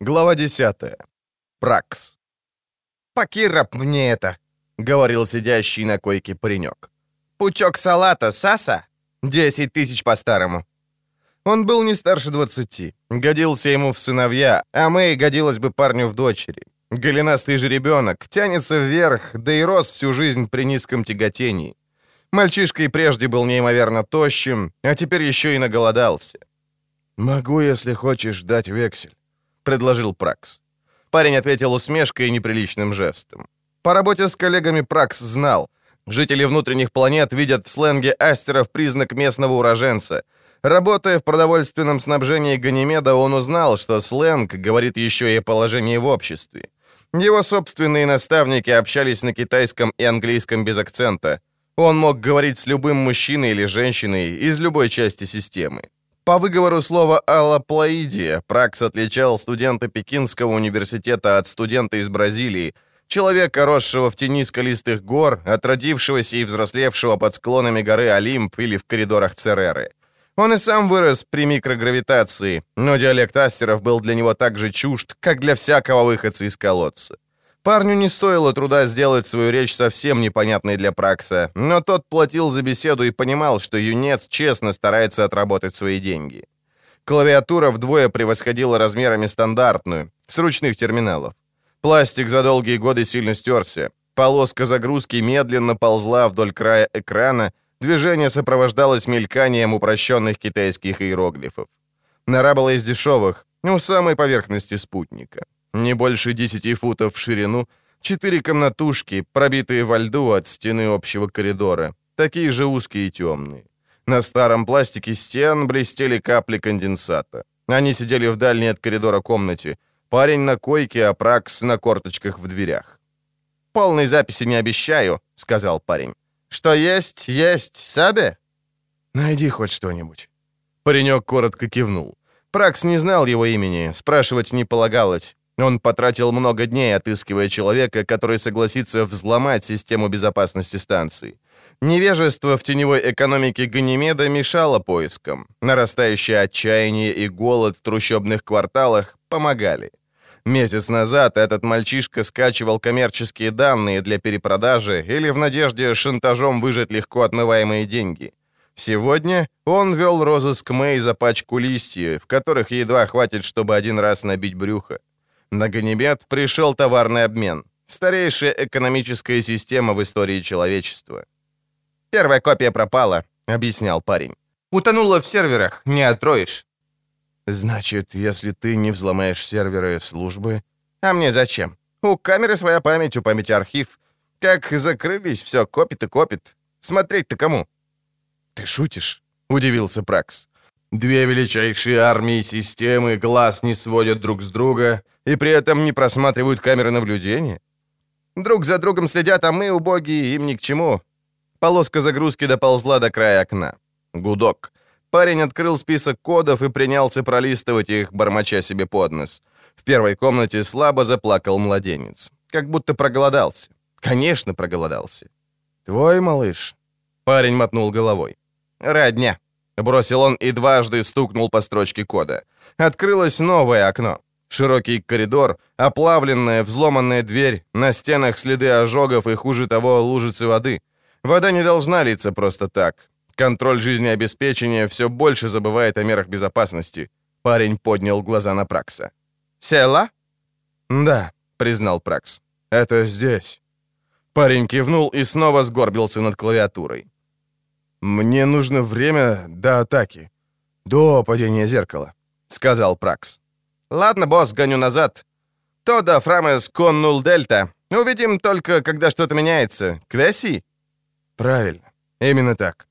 Глава 10. Пракс. «Покирап мне это», — говорил сидящий на койке паренек. «Пучок салата, Саса? Десять тысяч по-старому». Он был не старше 20, годился ему в сыновья, а Мэй годилась бы парню в дочери. Голенастый же ребенок тянется вверх, да и рос всю жизнь при низком тяготении. Мальчишка и прежде был неимоверно тощим, а теперь еще и наголодался. «Могу, если хочешь, дать вексель», — предложил Пракс. Парень ответил усмешкой и неприличным жестом. По работе с коллегами Пракс знал. Жители внутренних планет видят в сленге астеров признак местного уроженца. Работая в продовольственном снабжении Ганимеда, он узнал, что сленг говорит еще и о положении в обществе. Его собственные наставники общались на китайском и английском без акцента. Он мог говорить с любым мужчиной или женщиной из любой части системы. По выговору слова «аллоплоидия» Пракс отличал студента Пекинского университета от студента из Бразилии, человека, росшего в тени скалистых гор, от родившегося и взрослевшего под склонами горы Олимп или в коридорах Цереры. Он и сам вырос при микрогравитации, но диалект астеров был для него так же чужд, как для всякого выходца из колодца. Парню не стоило труда сделать свою речь совсем непонятной для Пракса, но тот платил за беседу и понимал, что юнец честно старается отработать свои деньги. Клавиатура вдвое превосходила размерами стандартную, с ручных терминалов. Пластик за долгие годы сильно стерся. Полоска загрузки медленно ползла вдоль края экрана, Движение сопровождалось мельканием упрощенных китайских иероглифов. Нора была из дешевых, у самой поверхности спутника. Не больше 10 футов в ширину, четыре комнатушки, пробитые во льду от стены общего коридора, такие же узкие и темные. На старом пластике стен блестели капли конденсата. Они сидели в дальней от коридора комнате. Парень на койке, а Пракс на корточках в дверях. «Полной записи не обещаю», — сказал парень. «Что есть, есть. Сабе?» «Найди хоть что-нибудь». Паренек коротко кивнул. Пракс не знал его имени, спрашивать не полагалось. Он потратил много дней, отыскивая человека, который согласится взломать систему безопасности станции. Невежество в теневой экономике Ганимеда мешало поискам. Нарастающее отчаяние и голод в трущобных кварталах помогали. Месяц назад этот мальчишка скачивал коммерческие данные для перепродажи или в надежде шантажом выжать легко отмываемые деньги. Сегодня он вел розыск Мэй за пачку листьев, которых едва хватит, чтобы один раз набить брюхо. На Ганибет пришел товарный обмен. Старейшая экономическая система в истории человечества. «Первая копия пропала», — объяснял парень. «Утонула в серверах, не отроешь». «Значит, если ты не взломаешь серверы службы...» «А мне зачем? У камеры своя память, у памяти архив. Как закрылись, все копит и копит. Смотреть-то кому?» «Ты шутишь?» — удивился Пракс. «Две величайшие армии системы глаз не сводят друг с друга и при этом не просматривают камеры наблюдения?» «Друг за другом следят, а мы, убогие, им ни к чему». Полоска загрузки доползла до края окна. Гудок. Парень открыл список кодов и принялся пролистывать их, бормоча себе под нос. В первой комнате слабо заплакал младенец. Как будто проголодался. Конечно, проголодался. «Твой малыш?» Парень мотнул головой. «Родня», — бросил он и дважды стукнул по строчке кода. Открылось новое окно. Широкий коридор, оплавленная, взломанная дверь, на стенах следы ожогов и, хуже того, лужицы воды. Вода не должна литься просто так. Контроль жизнеобеспечения все больше забывает о мерах безопасности. Парень поднял глаза на Пракса. «Села?» «Да», — признал Пракс. «Это здесь». Парень кивнул и снова сгорбился над клавиатурой. «Мне нужно время до атаки. До падения зеркала», — сказал Пракс. «Ладно, босс, гоню назад. То да Фрамес коннул Дельта. Увидим только, когда что-то меняется. Квеси?» «Правильно. Именно так.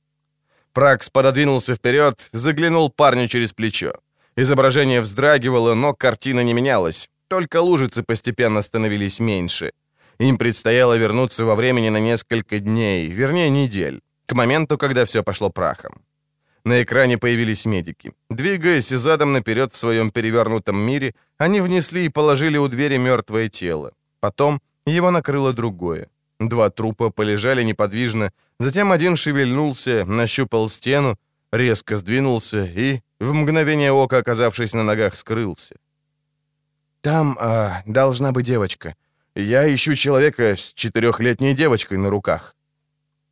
Пракс пододвинулся вперед, заглянул парню через плечо. Изображение вздрагивало, но картина не менялась. Только лужицы постепенно становились меньше. Им предстояло вернуться во времени на несколько дней, вернее, недель, к моменту, когда все пошло прахом. На экране появились медики. Двигаясь задом наперед в своем перевернутом мире, они внесли и положили у двери мертвое тело. Потом его накрыло другое. Два трупа полежали неподвижно, затем один шевельнулся, нащупал стену, резко сдвинулся и, в мгновение ока оказавшись на ногах, скрылся. Там а, должна быть девочка. Я ищу человека с четырехлетней девочкой на руках».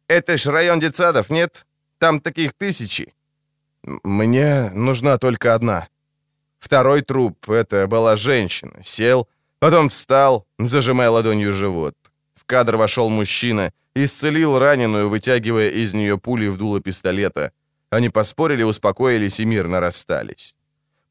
«Это ж район детсадов, нет? Там таких тысячи». «Мне нужна только одна». Второй труп — это была женщина. Сел, потом встал, зажимая ладонью живот. В кадр вошел мужчина, исцелил раненую, вытягивая из нее пули в дуло пистолета. Они поспорили, успокоились и мирно расстались.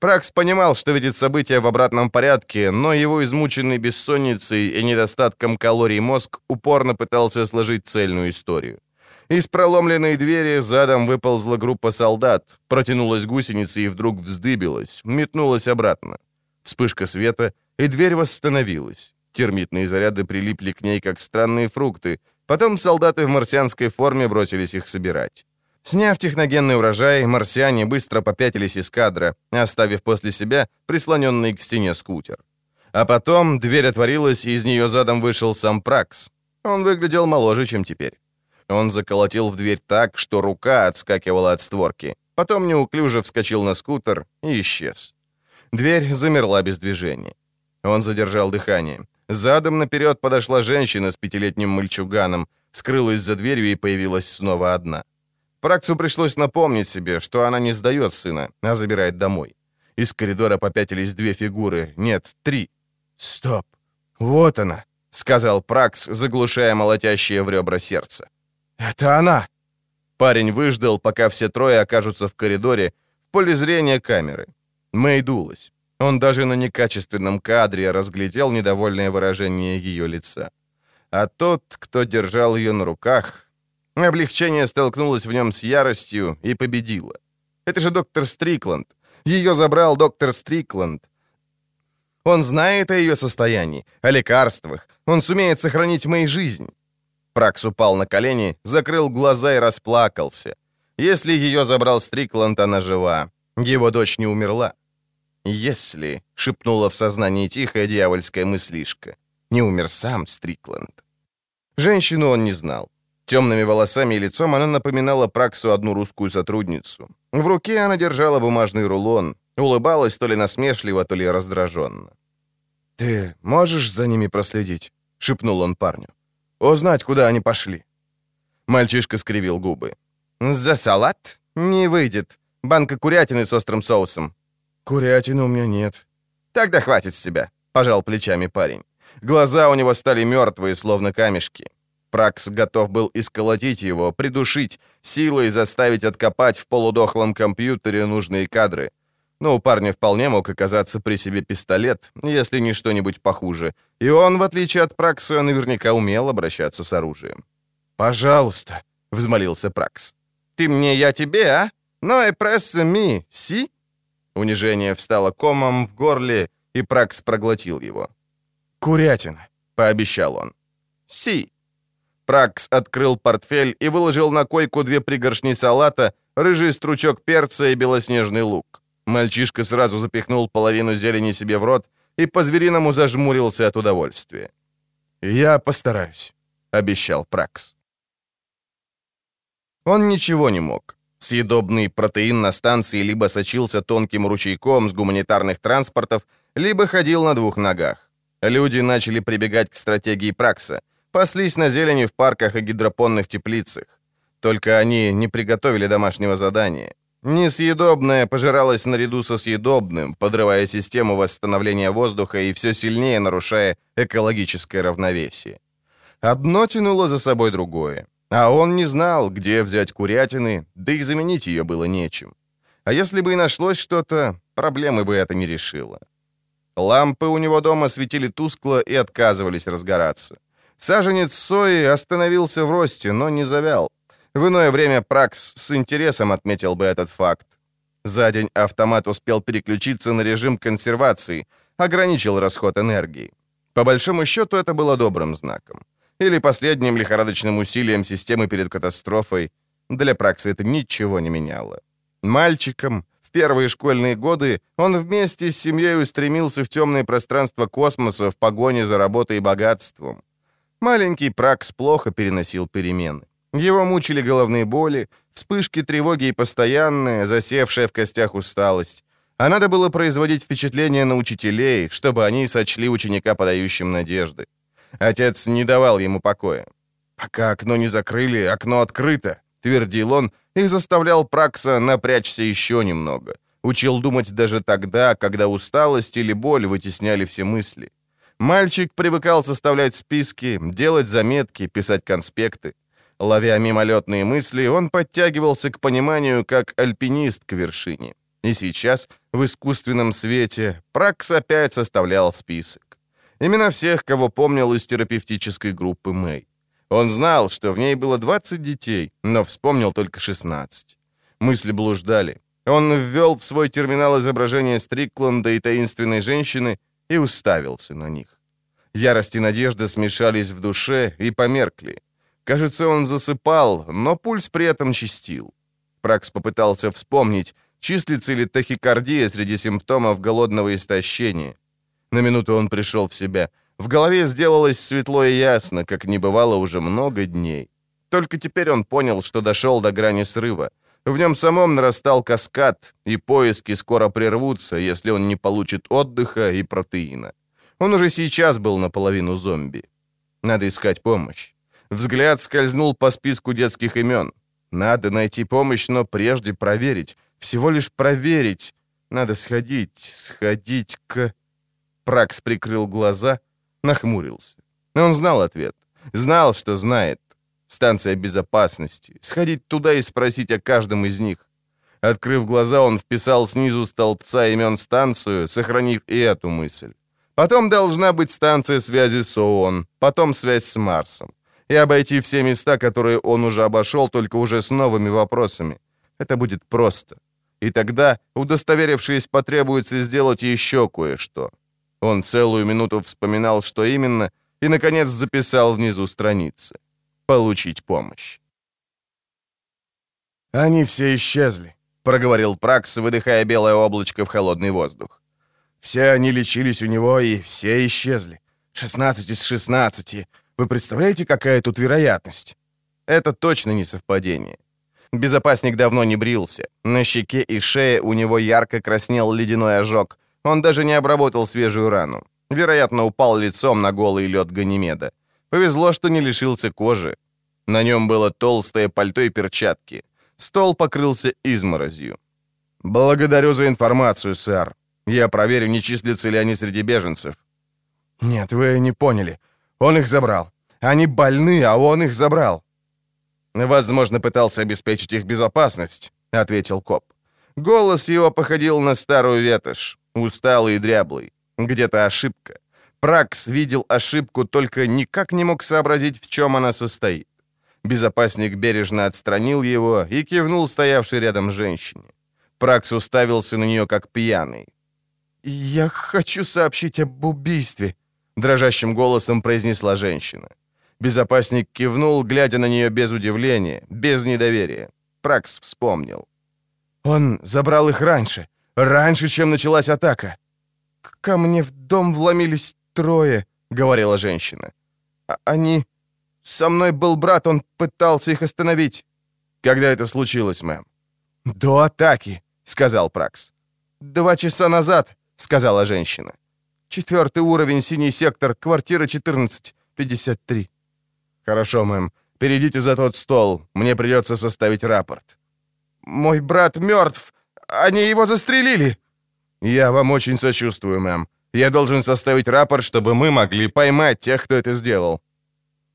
Пракс понимал, что видит события в обратном порядке, но его измученный бессонницей и недостатком калорий мозг упорно пытался сложить цельную историю. Из проломленной двери задом выползла группа солдат, протянулась гусеница и вдруг вздыбилась, метнулась обратно. Вспышка света, и дверь восстановилась. Термитные заряды прилипли к ней, как странные фрукты. Потом солдаты в марсианской форме бросились их собирать. Сняв техногенный урожай, марсиане быстро попятились из кадра, оставив после себя прислоненный к стене скутер. А потом дверь отворилась, и из нее задом вышел сам Пракс. Он выглядел моложе, чем теперь. Он заколотил в дверь так, что рука отскакивала от створки. Потом неуклюже вскочил на скутер и исчез. Дверь замерла без движения. Он задержал дыхание. Задом наперед подошла женщина с пятилетним мальчуганом, скрылась за дверью и появилась снова одна. Праксу пришлось напомнить себе, что она не сдает сына, а забирает домой. Из коридора попятились две фигуры, нет, три. «Стоп! Вот она!» — сказал Пракс, заглушая молотящее в ребра сердце. «Это она!» Парень выждал, пока все трое окажутся в коридоре, в поле зрения камеры. Мэй дулась. Он даже на некачественном кадре разглядел недовольное выражение ее лица. А тот, кто держал ее на руках... Облегчение столкнулось в нем с яростью и победило. Это же доктор Стрикланд. Ее забрал доктор Стрикланд. Он знает о ее состоянии, о лекарствах. Он сумеет сохранить Мэй жизнь. Пракс упал на колени, закрыл глаза и расплакался. Если ее забрал Стрикланд, она жива. Его дочь не умерла. «Если», — шепнула в сознании тихая дьявольская мыслишка, — «не умер сам Стрикланд». Женщину он не знал. Темными волосами и лицом она напоминала Праксу одну русскую сотрудницу. В руке она держала бумажный рулон, улыбалась то ли насмешливо, то ли раздраженно. «Ты можешь за ними проследить?» — шепнул он парню. Узнать, куда они пошли». Мальчишка скривил губы. «За салат? Не выйдет. Банка курятины с острым соусом». «Курятины у меня нет». «Тогда хватит с себя», — пожал плечами парень. Глаза у него стали мертвые, словно камешки. Пракс готов был исколотить его, придушить, силой заставить откопать в полудохлом компьютере нужные кадры — но у парня вполне мог оказаться при себе пистолет, если не что-нибудь похуже. И он, в отличие от Пракса, наверняка умел обращаться с оружием. «Пожалуйста», — взмолился Пракс. «Ты мне, я тебе, а? Ну и пресса ми, си?» Унижение встало комом в горле, и Пракс проглотил его. «Курятина», — пообещал он. «Си». Пракс открыл портфель и выложил на койку две пригоршни салата, рыжий стручок перца и белоснежный лук. Мальчишка сразу запихнул половину зелени себе в рот и по-звериному зажмурился от удовольствия. «Я постараюсь», — обещал Пракс. Он ничего не мог. Съедобный протеин на станции либо сочился тонким ручейком с гуманитарных транспортов, либо ходил на двух ногах. Люди начали прибегать к стратегии Пракса, паслись на зелени в парках и гидропонных теплицах. Только они не приготовили домашнего задания. Несъедобное пожиралось наряду со съедобным, подрывая систему восстановления воздуха и все сильнее нарушая экологическое равновесие. Одно тянуло за собой другое. А он не знал, где взять курятины, да и заменить ее было нечем. А если бы и нашлось что-то, проблемы бы это не решило. Лампы у него дома светили тускло и отказывались разгораться. Саженец сои остановился в росте, но не завял. В иное время Пракс с интересом отметил бы этот факт. За день автомат успел переключиться на режим консервации, ограничил расход энергии. По большому счету это было добрым знаком. Или последним лихорадочным усилием системы перед катастрофой. Для Пракса это ничего не меняло. Мальчиком в первые школьные годы он вместе с семьей устремился в темное пространство космоса в погоне за работой и богатством. Маленький Пракс плохо переносил перемены. Его мучили головные боли, вспышки тревоги и постоянная, засевшая в костях усталость. А надо было производить впечатление на учителей, чтобы они сочли ученика подающим надежды. Отец не давал ему покоя. «Пока окно не закрыли, окно открыто», — твердил он и заставлял Пракса напрячься еще немного. Учил думать даже тогда, когда усталость или боль вытесняли все мысли. Мальчик привыкал составлять списки, делать заметки, писать конспекты. Ловя мимолетные мысли, он подтягивался к пониманию как альпинист к вершине. И сейчас, в искусственном свете, Пракс опять составлял список. Именно всех, кого помнил из терапевтической группы Мэй. Он знал, что в ней было 20 детей, но вспомнил только 16. Мысли блуждали. Он ввел в свой терминал изображение Стрикленда и таинственной женщины и уставился на них. Ярость и надежда смешались в душе и померкли. Кажется, он засыпал, но пульс при этом чистил. Пракс попытался вспомнить, числится ли тахикардия среди симптомов голодного истощения. На минуту он пришел в себя. В голове сделалось светло и ясно, как не бывало уже много дней. Только теперь он понял, что дошел до грани срыва — в нем самом нарастал каскад, и поиски скоро прервутся, если он не получит отдыха и протеина. Он уже сейчас был наполовину зомби. Надо искать помощь. Взгляд скользнул по списку детских имен. Надо найти помощь, но прежде проверить. Всего лишь проверить. Надо сходить, сходить к... Пракс прикрыл глаза, нахмурился. Он знал ответ. Знал, что знает станция безопасности, сходить туда и спросить о каждом из них. Открыв глаза, он вписал снизу столбца имен станцию, сохранив и эту мысль. Потом должна быть станция связи с ООН, потом связь с Марсом. И обойти все места, которые он уже обошел, только уже с новыми вопросами. Это будет просто. И тогда, удостоверившись, потребуется сделать еще кое-что. Он целую минуту вспоминал, что именно, и, наконец, записал внизу страницы получить помощь. «Они все исчезли», — проговорил Пракс, выдыхая белое облачко в холодный воздух. «Все они лечились у него, и все исчезли. 16 из 16. Вы представляете, какая тут вероятность?» Это точно не совпадение. Безопасник давно не брился. На щеке и шее у него ярко краснел ледяной ожог. Он даже не обработал свежую рану. Вероятно, упал лицом на голый лед Ганимеда. Повезло, что не лишился кожи. На нем было толстое пальто и перчатки. Стол покрылся изморозью. «Благодарю за информацию, сэр. Я проверю, не числятся ли они среди беженцев». «Нет, вы не поняли. Он их забрал. Они больны, а он их забрал». «Возможно, пытался обеспечить их безопасность», — ответил коп. Голос его походил на старую ветошь, усталый и дряблый. Где-то ошибка. Пракс видел ошибку, только никак не мог сообразить, в чем она состоит. Безопасник бережно отстранил его и кивнул стоявшей рядом женщине. Пракс уставился на нее, как пьяный. «Я хочу сообщить об убийстве», — дрожащим голосом произнесла женщина. Безопасник кивнул, глядя на нее без удивления, без недоверия. Пракс вспомнил. «Он забрал их раньше, раньше, чем началась атака. Ко мне в дом вломились трое», — говорила женщина. А «Они... Со мной был брат, он пытался их остановить». «Когда это случилось, мэм?» «До атаки», — сказал Пракс. «Два часа назад», — сказала женщина. «Четвертый уровень, синий сектор, квартира 1453». «Хорошо, мэм. Перейдите за тот стол. Мне придется составить рапорт». «Мой брат мертв. Они его застрелили». «Я вам очень сочувствую, мэм. Я должен составить рапорт, чтобы мы могли поймать тех, кто это сделал».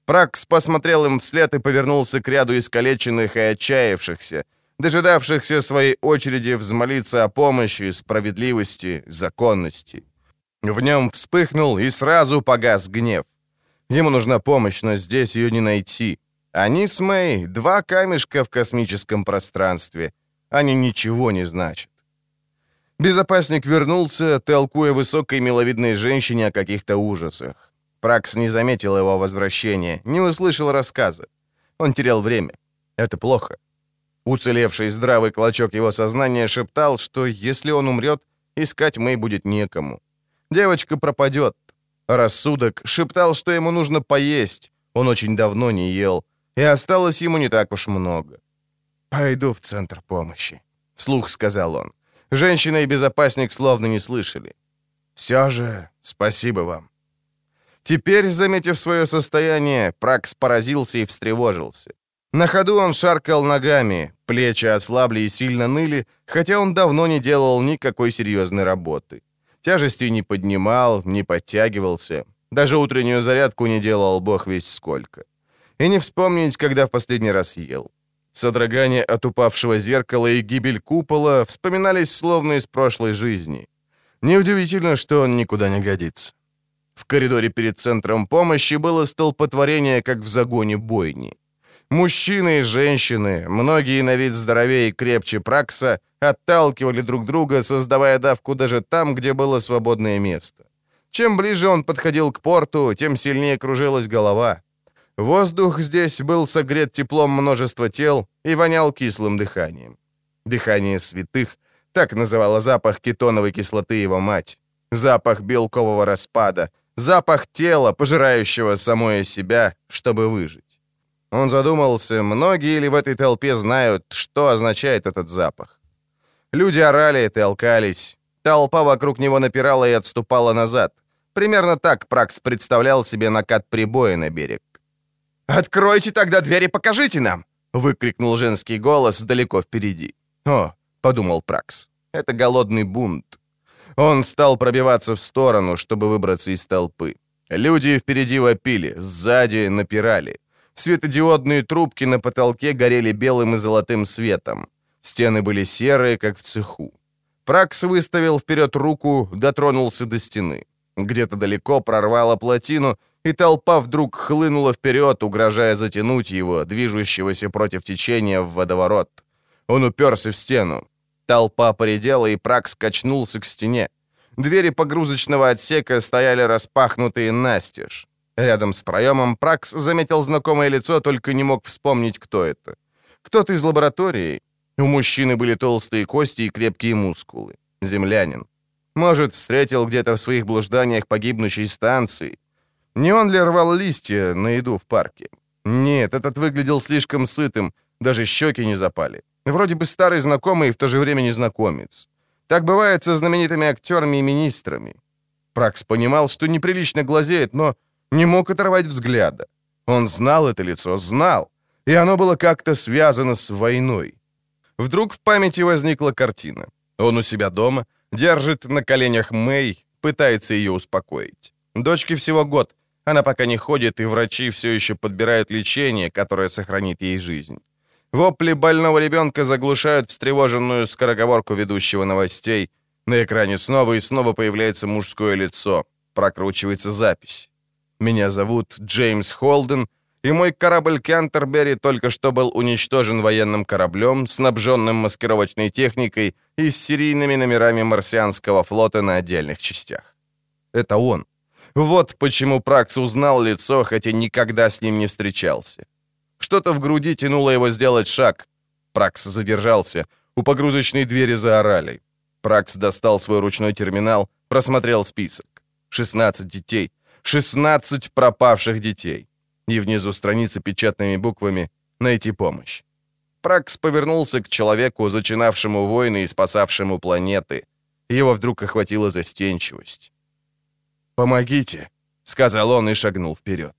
Пракс посмотрел им вслед и повернулся к ряду искалеченных и отчаявшихся, дожидавшихся своей очереди взмолиться о помощи, справедливости, законности. В нем вспыхнул и сразу погас гнев. Ему нужна помощь, но здесь ее не найти. Они с Мэй — два камешка в космическом пространстве. Они ничего не значат. Безопасник вернулся, толкуя высокой миловидной женщине о каких-то ужасах. Пракс не заметил его возвращения, не услышал рассказа. Он терял время. Это плохо. Уцелевший здравый клочок его сознания шептал, что если он умрет, искать Мэй будет некому. Девочка пропадет. Рассудок шептал, что ему нужно поесть. Он очень давно не ел. И осталось ему не так уж много. «Пойду в центр помощи», — вслух сказал он. Женщина и безопасник словно не слышали. «Все же спасибо вам». Теперь, заметив свое состояние, Пракс поразился и встревожился. На ходу он шаркал ногами, плечи ослабли и сильно ныли, хотя он давно не делал никакой серьезной работы. Тяжести не поднимал, не подтягивался. Даже утреннюю зарядку не делал бог весь сколько. И не вспомнить, когда в последний раз ел. Содрогание от упавшего зеркала и гибель купола вспоминались словно из прошлой жизни. Неудивительно, что он никуда не годится. В коридоре перед центром помощи было столпотворение, как в загоне бойни. Мужчины и женщины, многие на вид здоровее и крепче Пракса, отталкивали друг друга, создавая давку даже там, где было свободное место. Чем ближе он подходил к порту, тем сильнее кружилась голова. Воздух здесь был согрет теплом множества тел и вонял кислым дыханием. Дыхание святых — так называла запах кетоновой кислоты его мать. Запах белкового распада, запах тела, пожирающего самое себя, чтобы выжить. Он задумался, многие ли в этой толпе знают, что означает этот запах. Люди орали и толкались. Толпа вокруг него напирала и отступала назад. Примерно так Пракс представлял себе накат прибоя на берег. «Откройте тогда дверь и покажите нам!» — выкрикнул женский голос далеко впереди. «О», — подумал Пракс, — «это голодный бунт». Он стал пробиваться в сторону, чтобы выбраться из толпы. Люди впереди вопили, сзади напирали. Светодиодные трубки на потолке горели белым и золотым светом. Стены были серые, как в цеху. Пракс выставил вперед руку, дотронулся до стены. Где-то далеко прорвало плотину, и толпа вдруг хлынула вперед, угрожая затянуть его, движущегося против течения, в водоворот. Он уперся в стену. Толпа поредела, и Пракс качнулся к стене. Двери погрузочного отсека стояли распахнутые настежь. Рядом с проемом Пракс заметил знакомое лицо, только не мог вспомнить, кто это. Кто-то из лаборатории. У мужчины были толстые кости и крепкие мускулы. Землянин. Может, встретил где-то в своих блужданиях погибнущей станции. Не он ли рвал листья на еду в парке? Нет, этот выглядел слишком сытым, даже щеки не запали. Вроде бы старый знакомый и в то же время незнакомец. Так бывает со знаменитыми актерами и министрами. Пракс понимал, что неприлично глазеет, но не мог оторвать взгляда. Он знал это лицо, знал, и оно было как-то связано с войной. Вдруг в памяти возникла картина. Он у себя дома, держит на коленях Мэй, пытается ее успокоить. Дочке всего год, она пока не ходит, и врачи все еще подбирают лечение, которое сохранит ей жизнь. Вопли больного ребенка заглушают встревоженную скороговорку ведущего новостей. На экране снова и снова появляется мужское лицо. Прокручивается запись. Меня зовут Джеймс Холден, и мой корабль Кентербери только что был уничтожен военным кораблем, снабженным маскировочной техникой и с серийными номерами марсианского флота на отдельных частях. Это он. Вот почему Пракс узнал лицо, хотя никогда с ним не встречался. Что-то в груди тянуло его сделать шаг. Пракс задержался. У погрузочной двери заорали. Пракс достал свой ручной терминал, просмотрел список. 16 детей. 16 пропавших детей. И внизу страницы печатными буквами «Найти помощь». Пракс повернулся к человеку, зачинавшему войны и спасавшему планеты. Его вдруг охватила застенчивость. «Помогите», — сказал он и шагнул вперед.